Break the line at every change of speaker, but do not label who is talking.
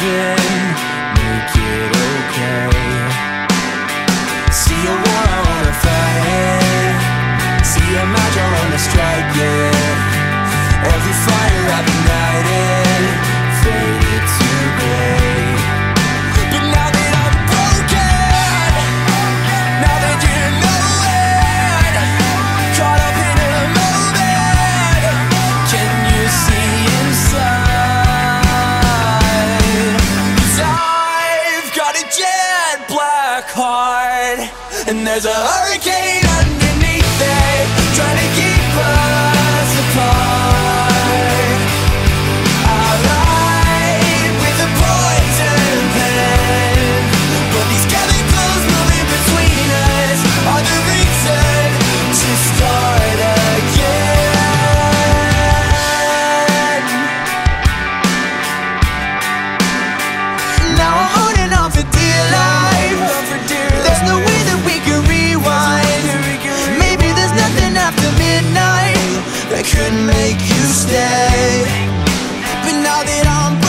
Yeah. a jet black heart, and there's a hurricane. that I'm